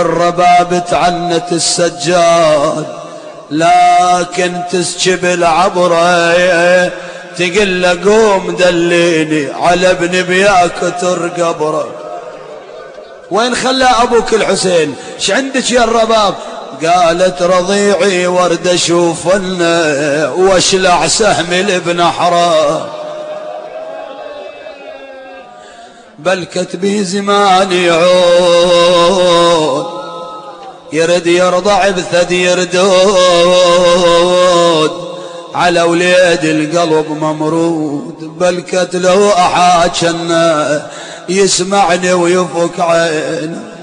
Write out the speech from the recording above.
الرباب تعنت السجاد لكن تسكب العبرة تقل قوم دليني على ابن بياك ترقبره. وين خلى أبوك الحسين؟ ش عندك يا الرباب؟ قالت رضيعي ورد أشوف واشلع سهمي لابن حرام. بل كتبي زمان يعود يرد يرضع بثدي يردود. على وليد القلب ممرود بل كتله أحاجنا يسمعني ويفك عينه.